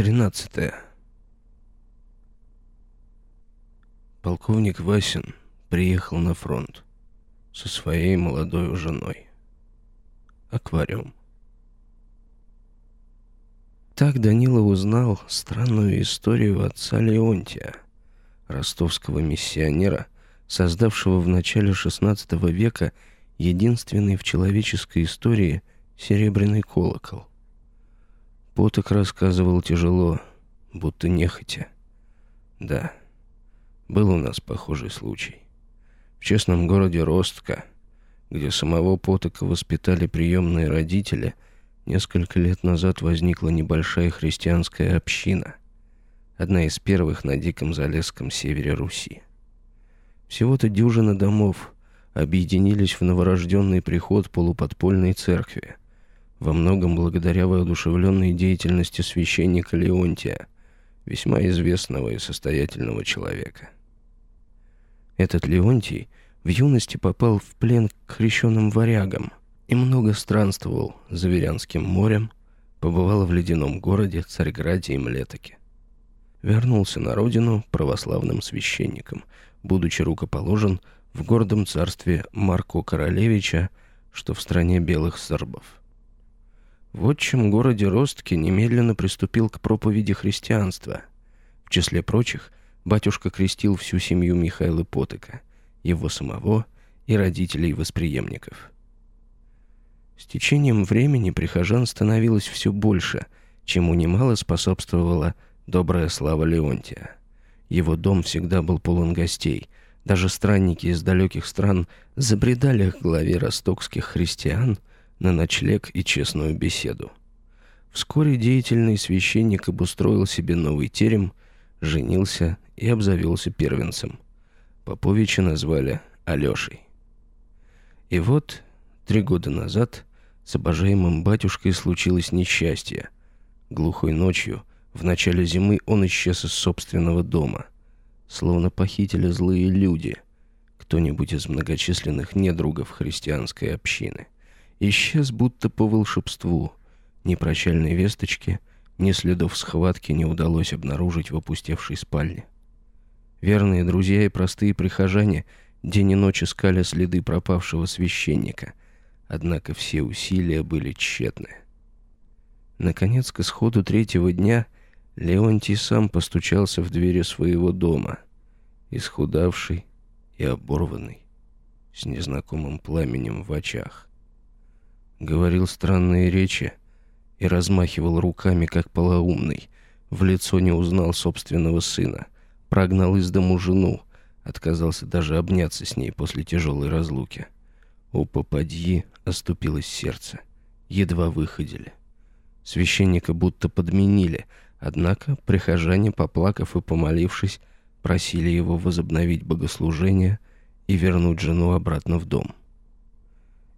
13. Полковник Васин приехал на фронт со своей молодой женой. Аквариум. Так Данила узнал странную историю отца Леонтия, ростовского миссионера, создавшего в начале XVI века единственный в человеческой истории серебряный колокол. Поток рассказывал тяжело, будто нехотя. Да, был у нас похожий случай. В честном городе Ростка, где самого Потока воспитали приемные родители, несколько лет назад возникла небольшая христианская община, одна из первых на диком Залесском севере Руси. Всего-то дюжина домов объединились в новорожденный приход полуподпольной церкви, во многом благодаря воодушевленной деятельности священника Леонтия, весьма известного и состоятельного человека. Этот Леонтий в юности попал в плен к крещенным варягам и много странствовал за Верянским морем, побывал в ледяном городе Царьграде и Млетоке. Вернулся на родину православным священником, будучи рукоположен в гордом царстве Марко Королевича, что в стране белых сербов. В отчим городе Ростке немедленно приступил к проповеди христианства. В числе прочих, батюшка крестил всю семью Михаила Потыка, его самого и родителей восприемников. С течением времени прихожан становилось все больше, чему немало способствовала добрая слава Леонтия. Его дом всегда был полон гостей. Даже странники из далеких стран забредали к главе ростокских христиан – на ночлег и честную беседу. Вскоре деятельный священник обустроил себе новый терем, женился и обзавелся первенцем. Поповича назвали Алешей. И вот, три года назад, с обожаемым батюшкой случилось несчастье. Глухой ночью, в начале зимы, он исчез из собственного дома. Словно похитили злые люди, кто-нибудь из многочисленных недругов христианской общины – исчез будто по волшебству. Ни прощальной весточки, ни следов схватки не удалось обнаружить в опустевшей спальне. Верные друзья и простые прихожане день и ночь искали следы пропавшего священника, однако все усилия были тщетны. Наконец, к исходу третьего дня Леонтий сам постучался в двери своего дома, исхудавший и оборванный, с незнакомым пламенем в очах говорил странные речи и размахивал руками, как полоумный. В лицо не узнал собственного сына, прогнал из дому жену, отказался даже обняться с ней после тяжелой разлуки. У попадьи оступилось сердце. Едва выходили. Священника будто подменили, однако прихожане, поплакав и помолившись, просили его возобновить богослужение и вернуть жену обратно в дом.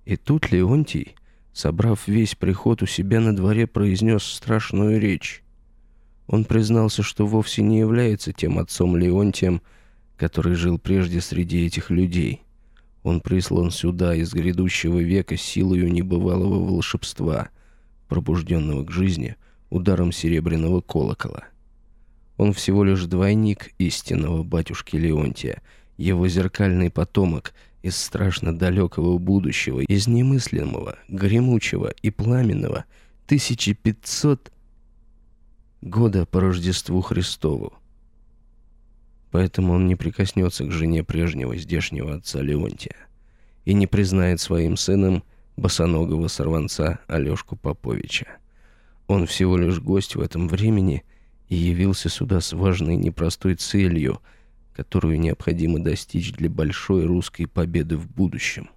И тут Леонтий собрав весь приход у себя на дворе, произнес страшную речь. Он признался, что вовсе не является тем отцом Леонтием, который жил прежде среди этих людей. Он прислан сюда из грядущего века силою небывалого волшебства, пробужденного к жизни ударом серебряного колокола. Он всего лишь двойник истинного батюшки Леонтия, его зеркальный потомок — из страшно далекого будущего, из немыслимого, гремучего и пламенного 1500 года по Рождеству Христову. Поэтому он не прикоснется к жене прежнего здешнего отца Леонтия и не признает своим сыном босоногого сорванца Алешку Поповича. Он всего лишь гость в этом времени и явился сюда с важной непростой целью — которую необходимо достичь для большой русской победы в будущем.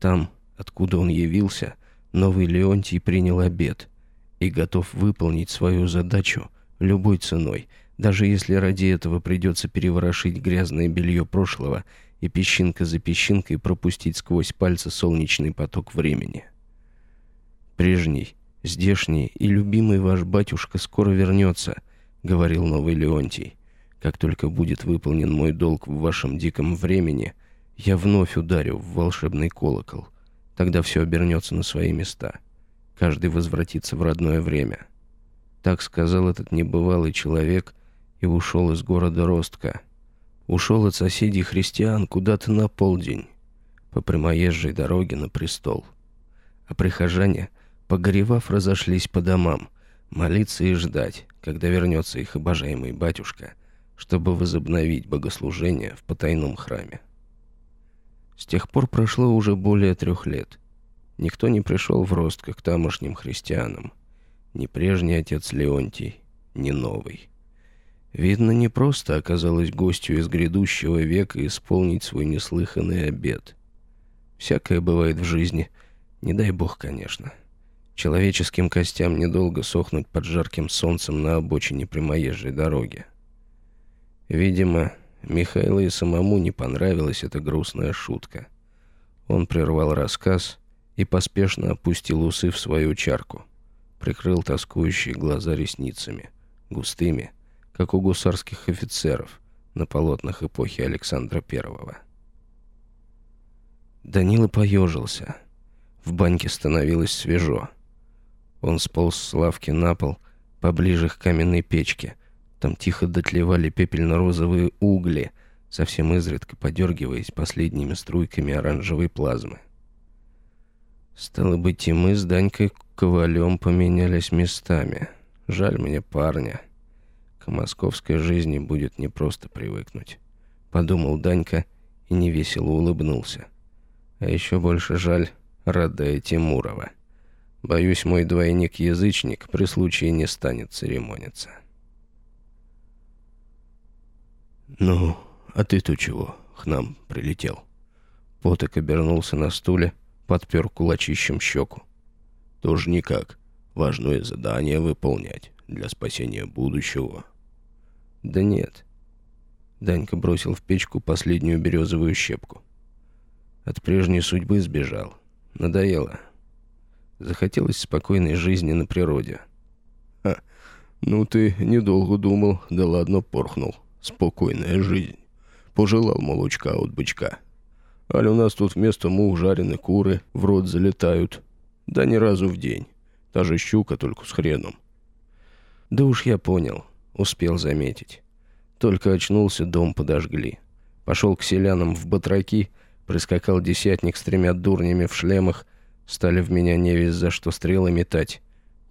Там, откуда он явился, новый Леонтий принял обед и готов выполнить свою задачу любой ценой, даже если ради этого придется переворошить грязное белье прошлого и песчинка за песчинкой пропустить сквозь пальцы солнечный поток времени. Прежний, здешний и любимый ваш батюшка скоро вернется, говорил новый Леонтий. Как только будет выполнен мой долг в вашем диком времени, я вновь ударю в волшебный колокол. Тогда все обернется на свои места. Каждый возвратится в родное время. Так сказал этот небывалый человек и ушел из города Ростка. Ушел от соседей христиан куда-то на полдень, по прямоезжей дороге на престол. А прихожане, погоревав, разошлись по домам, молиться и ждать, когда вернется их обожаемый батюшка, чтобы возобновить богослужение в потайном храме. С тех пор прошло уже более трех лет. Никто не пришел в рост к тамошним христианам. Ни прежний отец Леонтий, ни новый. Видно, не просто оказалось гостю из грядущего века исполнить свой неслыханный обет. Всякое бывает в жизни, не дай бог, конечно. Человеческим костям недолго сохнуть под жарким солнцем на обочине прямоезжей дороги. Видимо, Михаилу и самому не понравилась эта грустная шутка. Он прервал рассказ и поспешно опустил усы в свою чарку. Прикрыл тоскующие глаза ресницами, густыми, как у гусарских офицеров на полотнах эпохи Александра Первого. Данила поежился. В баньке становилось свежо. Он сполз с лавки на пол, поближе к каменной печке. Там тихо дотлевали пепельно-розовые угли, совсем изредка подергиваясь последними струйками оранжевой плазмы. Стало быть, и мы с Данькой Ковалем поменялись местами. Жаль мне парня. К московской жизни будет непросто привыкнуть. Подумал Данька и невесело улыбнулся. А еще больше жаль Радая Тимурова. Боюсь, мой двойник-язычник при случае не станет церемониться. «Ну, а ты-то чего к нам прилетел?» Поток обернулся на стуле, подпер кулачищем щеку. «Тоже никак. Важное задание выполнять для спасения будущего». «Да нет». Данька бросил в печку последнюю березовую щепку. От прежней судьбы сбежал. Надоело. Захотелось спокойной жизни на природе. «Ха, ну ты недолго думал, да ладно порхнул. Спокойная жизнь. Пожелал молочка от бычка. Аль у нас тут вместо мух жареные куры в рот залетают. Да ни разу в день. Та же щука, только с хреном. Да уж я понял, успел заметить. Только очнулся, дом подожгли. Пошел к селянам в батраки — Прискакал десятник с тремя дурнями в шлемах, стали в меня невесть за что стрелы метать.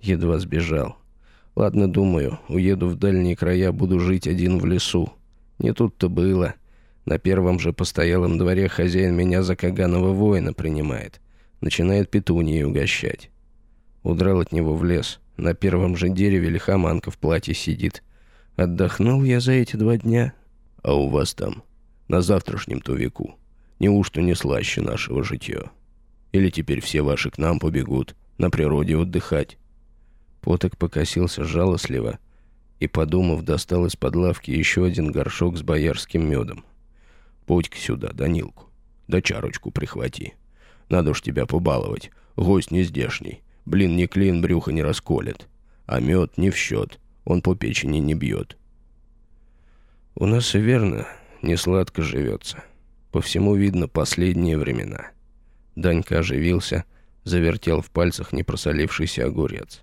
Едва сбежал. Ладно, думаю, уеду в дальние края, буду жить один в лесу. Не тут-то было. На первом же постоялом дворе хозяин меня за Каганова воина принимает. Начинает петунией угощать. Удрал от него в лес. На первом же дереве лихоманка в платье сидит. Отдохнул я за эти два дня. А у вас там, на завтрашнем-то веку, Неужто не слаще нашего житья? Или теперь все ваши к нам побегут на природе отдыхать?» Поток покосился жалостливо и, подумав, достал из-под лавки еще один горшок с боярским медом. «Путь-ка сюда, Данилку, да чарочку прихвати. Надо уж тебя побаловать, гость не здешний. Блин не клин, брюхо не расколет. А мед не в счет, он по печени не бьет». «У нас и верно, не сладко живется», по всему видно последние времена. Данька оживился, завертел в пальцах непросолившийся огурец.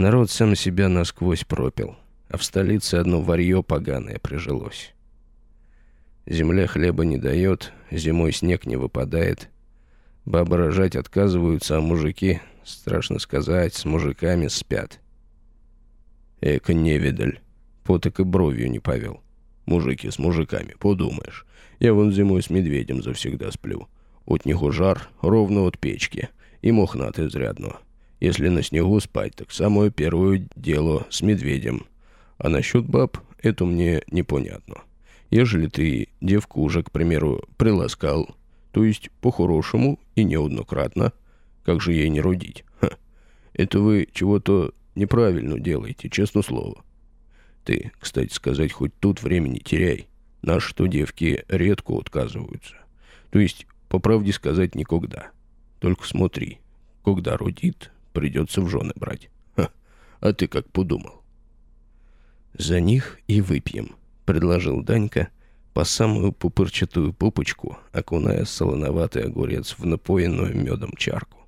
Народ сам себя насквозь пропил, а в столице одно варье поганое прижилось. Земля хлеба не дает, зимой снег не выпадает. Бабы рожать отказываются, а мужики, страшно сказать, с мужиками спят. Эка невидаль, поток и бровью не повел. Мужики с мужиками, подумаешь. Я вон зимой с медведем завсегда сплю. От него жар, ровно от печки. И мохнат изрядно. Если на снегу спать, так самое первое дело с медведем. А насчет баб, это мне непонятно. Ежели ты девку уже, к примеру, приласкал, то есть по-хорошему и неоднократно, как же ей не родить? Ха. Это вы чего-то неправильно делаете, честно слово. Ты, кстати сказать, хоть тут времени теряй. На что девки редко отказываются. То есть, по правде сказать, никогда. Только смотри, когда родит, придется в жены брать. Ха, а ты как подумал? За них и выпьем, предложил Данька, по самую пупырчатую пупочку, окуная солоноватый огурец в напоенную медом чарку.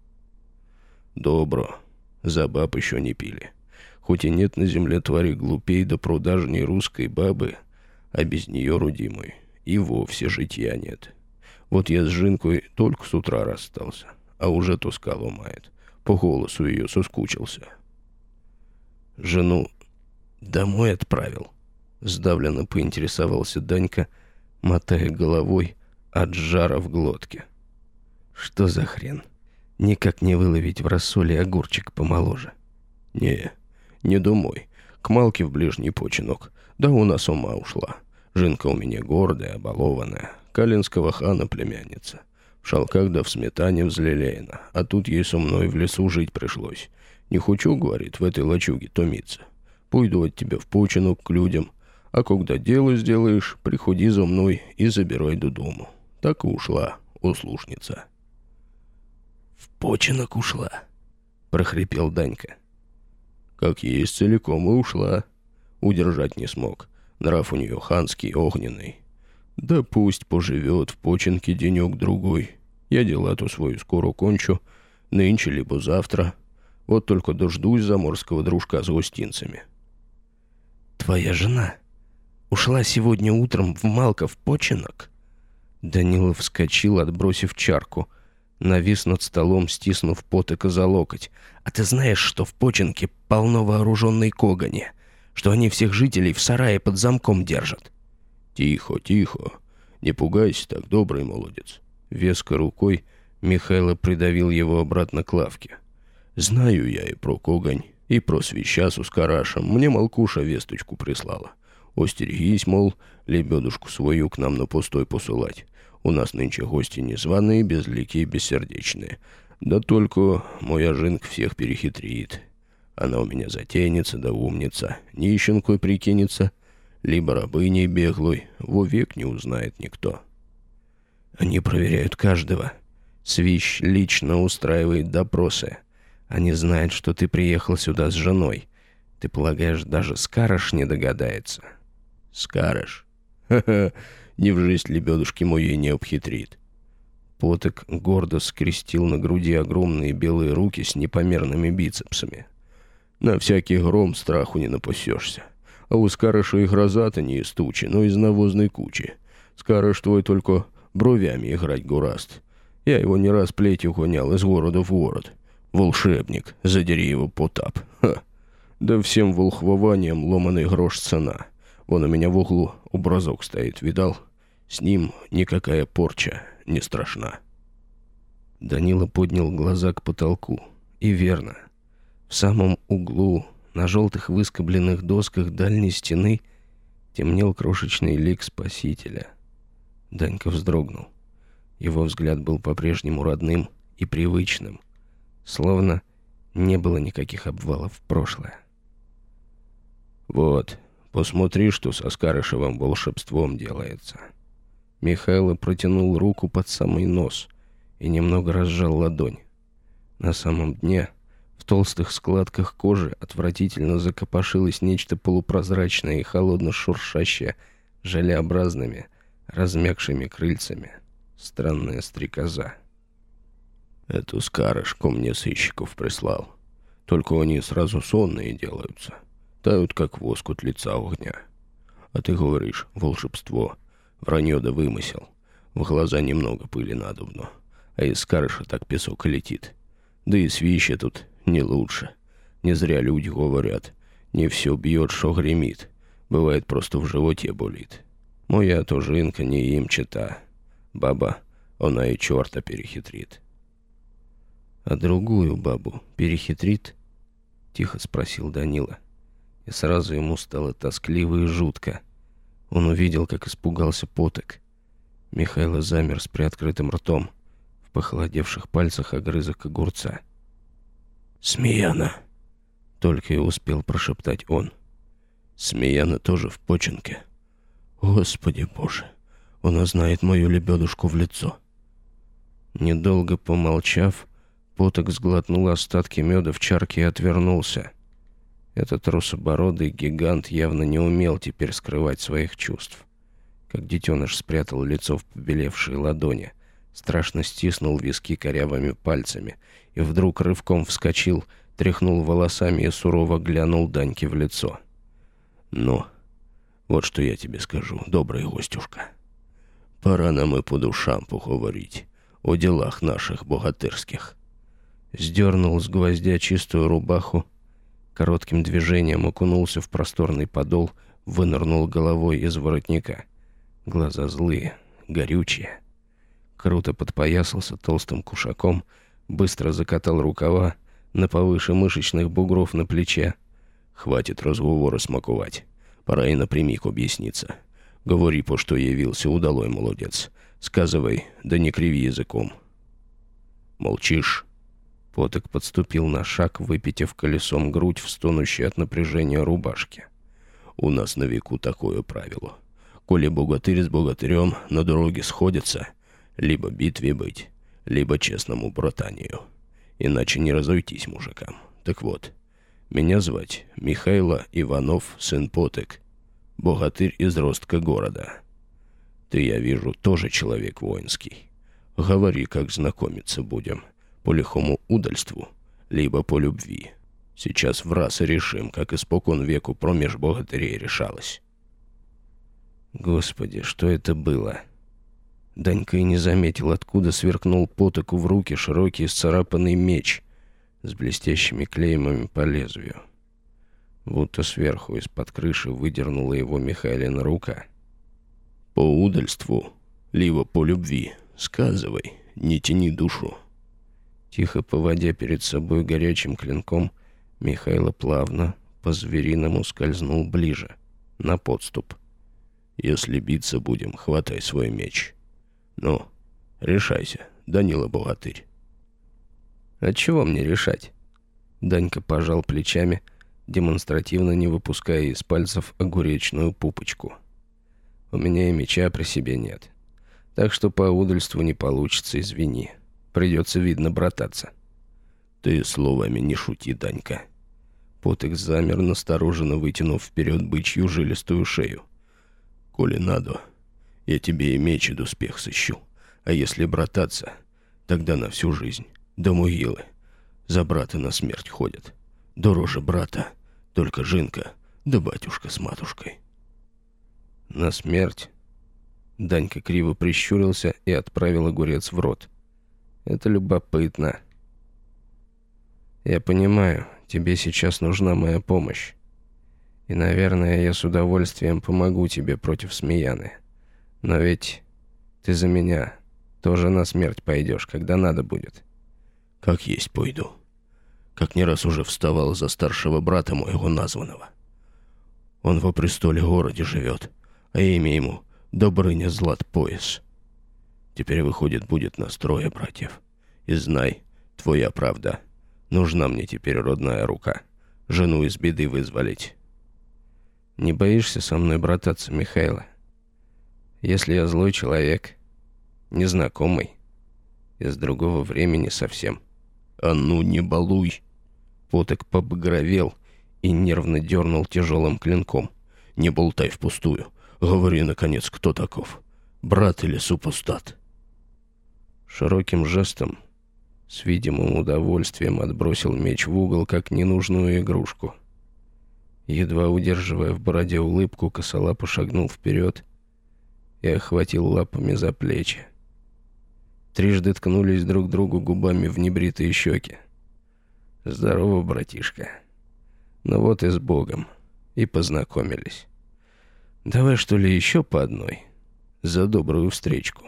Добро, за баб еще не пили. Хоть и нет на земле твари глупей да продажней русской бабы, а без нее, родимый, и вовсе житья нет. Вот я с Жинкой только с утра расстался, а уже тоска ломает. По голосу ее соскучился. Жену домой отправил. Сдавленно поинтересовался Данька, мотая головой от жара в глотке. Что за хрен? Никак не выловить в рассоле огурчик помоложе. Не, не думай. К Малке в ближний починок. Да у нас ума ушла. Жинка у меня гордая, обалованная. Калинского хана племянница. В шалках да в сметане взлелеяна. А тут ей со мной в лесу жить пришлось. Не хочу, говорит, в этой лачуге томиться. Пойду от тебя в починок к людям. А когда дело сделаешь, приходи за мной и забирай до дому. Так и ушла, услушница. В починок ушла, прохрипел Данька. Как есть, целиком и ушла. Удержать не смог. Нрав у нее ханский, огненный. Да пусть поживет в починке денек-другой. Я дела-то свою скоро кончу. Нынче либо завтра. Вот только дождусь заморского дружка с гостинцами. Твоя жена ушла сегодня утром в Малков починок? Данилов вскочил, отбросив чарку. Навис над столом, стиснув потыка за локоть. «А ты знаешь, что в починке полно вооруженной когани? Что они всех жителей в сарае под замком держат?» «Тихо, тихо. Не пугайся так, добрый молодец». Веско рукой Михайло придавил его обратно к лавке. «Знаю я и про когань, и про свящасу с карашем. Мне Малкуша весточку прислала. Остерегись, мол, лебедушку свою к нам на пустой посылать. У нас нынче гости незваные, безликие, бессердечные. Да только моя жинка всех перехитрит. Она у меня затейница да умница, нищенкой прикинется, либо рабыней беглой, вовек не узнает никто. Они проверяют каждого. Свищ лично устраивает допросы. Они знают, что ты приехал сюда с женой. Ты полагаешь, даже Скарыш не догадается? Скарыш? Ха-ха, не в жизнь лебедушки моей не обхитрит. Поток гордо скрестил на груди огромные белые руки с непомерными бицепсами. На всякий гром страху не напасешься. А у Скарыша и гроза-то не из тучи, но из навозной кучи. Скарыш твой только бровями играть гураст. Я его не раз плетью гонял из города в город. Волшебник, задери его потап. Ха. Да всем волхвованием ломаный грош цена. Вон у меня в углу образок стоит, видал? С ним никакая порча не страшна. Данила поднял глаза к потолку. И верно. В самом углу, на желтых выскобленных досках дальней стены, темнел крошечный лик Спасителя. Данька вздрогнул. Его взгляд был по-прежнему родным и привычным — Словно не было никаких обвалов в прошлое. «Вот, посмотри, что со Скарышевым волшебством делается». Михайло протянул руку под самый нос и немного разжал ладонь. На самом дне, в толстых складках кожи, отвратительно закопошилось нечто полупрозрачное и холодно-шуршащее, желеобразными, размягшими крыльцами. Странная стрекоза. Эту скарышку мне сыщиков прислал. Только они сразу сонные делаются. Тают, как воск от лица огня. А ты говоришь, волшебство. Вранье да вымысел. В глаза немного пыли надобно. А из скарыша так песок летит. Да и свище тут не лучше. Не зря люди говорят. Не все бьет, что гремит. Бывает, просто в животе болит. Моя тоже инка не им чита. Баба, она и черта перехитрит. «А другую бабу перехитрит?» — тихо спросил Данила. И сразу ему стало тоскливо и жутко. Он увидел, как испугался поток. Михайло замер с приоткрытым ртом, в похолодевших пальцах огрызок огурца. «Смеяна!» — только и успел прошептать он. «Смеяна тоже в починке. Господи боже, она знает мою лебедушку в лицо». Недолго помолчав, Поток сглотнул остатки меда в чарке и отвернулся. Этот русобородый гигант явно не умел теперь скрывать своих чувств. Как детеныш спрятал лицо в побелевшие ладони, страшно стиснул виски корявыми пальцами и вдруг рывком вскочил, тряхнул волосами и сурово глянул Даньке в лицо. «Ну, вот что я тебе скажу, добрый гостюшка. Пора нам и по душам поговорить о делах наших богатырских». Сдернул с гвоздя чистую рубаху, коротким движением окунулся в просторный подол, вынырнул головой из воротника. Глаза злые, горючие. Круто подпоясался толстым кушаком, быстро закатал рукава на повыше мышечных бугров на плече. «Хватит разговора смаковать. Пора и напрямик объясниться. Говори, по что явился удалой молодец. Сказывай, да не криви языком». «Молчишь?» Поток подступил на шаг, выпитив колесом грудь в стонущей от напряжения рубашке. «У нас на веку такое правило. Коли богатырь с богатырем на дороге сходятся, либо битве быть, либо честному братанию. Иначе не разойтись мужикам. Так вот, меня звать Михайло Иванов, сын Потек, богатырь из ростка города. Ты, я вижу, тоже человек воинский. Говори, как знакомиться будем» по лихому удальству, либо по любви. Сейчас в раз решим, как испокон веку промеж богатырей решалось. Господи, что это было? Данька и не заметил, откуда сверкнул потоку в руки широкий сцарапанный меч с блестящими клеймами по лезвию. Будто сверху из-под крыши выдернула его Михайлина рука. «По удальству, либо по любви, сказывай, не тяни душу». Тихо поводя перед собой горячим клинком, Михайло плавно, по-звериному скользнул ближе, на подступ. «Если биться будем, хватай свой меч. Ну, решайся, Данила Богатырь». «А чего мне решать?» Данька пожал плечами, демонстративно не выпуская из пальцев огуречную пупочку. «У меня и меча при себе нет, так что по удальству не получится, извини». Придется, видно, брататься. Ты словами не шути, Данька. Потек замер, настороженно вытянув вперед бычью жилистую шею. Коли надо, я тебе и меч и доспех сыщу. А если брататься, тогда на всю жизнь. До могилы. За брата на смерть ходят. Дороже брата, только жинка, да батюшка с матушкой. На смерть? Данька криво прищурился и отправил огурец в рот. Это любопытно. Я понимаю, тебе сейчас нужна моя помощь. И, наверное, я с удовольствием помогу тебе против Смеяны. Но ведь ты за меня тоже на смерть пойдешь, когда надо будет. Как есть пойду. Как не раз уже вставал за старшего брата моего названного. Он во престоле городе живет, а имя ему Добрыня Злат Пояс. Теперь, выходит, будет настроя братьев. И знай, твоя правда. Нужна мне теперь родная рука. Жену из беды вызволить. Не боишься со мной брататься, Михайло? Если я злой человек, незнакомый, из другого времени совсем. А ну, не балуй! Поток побагровел и нервно дернул тяжелым клинком. Не болтай впустую. Говори, наконец, кто таков? Брат или супостат? Широким жестом, с видимым удовольствием отбросил меч в угол, как ненужную игрушку. Едва удерживая в бороде улыбку, косолапо шагнул вперед и охватил лапами за плечи. Трижды ткнулись друг другу губами в небритые щеки. «Здорово, братишка. Ну вот и с Богом. И познакомились. Давай, что ли, еще по одной? За добрую встречку».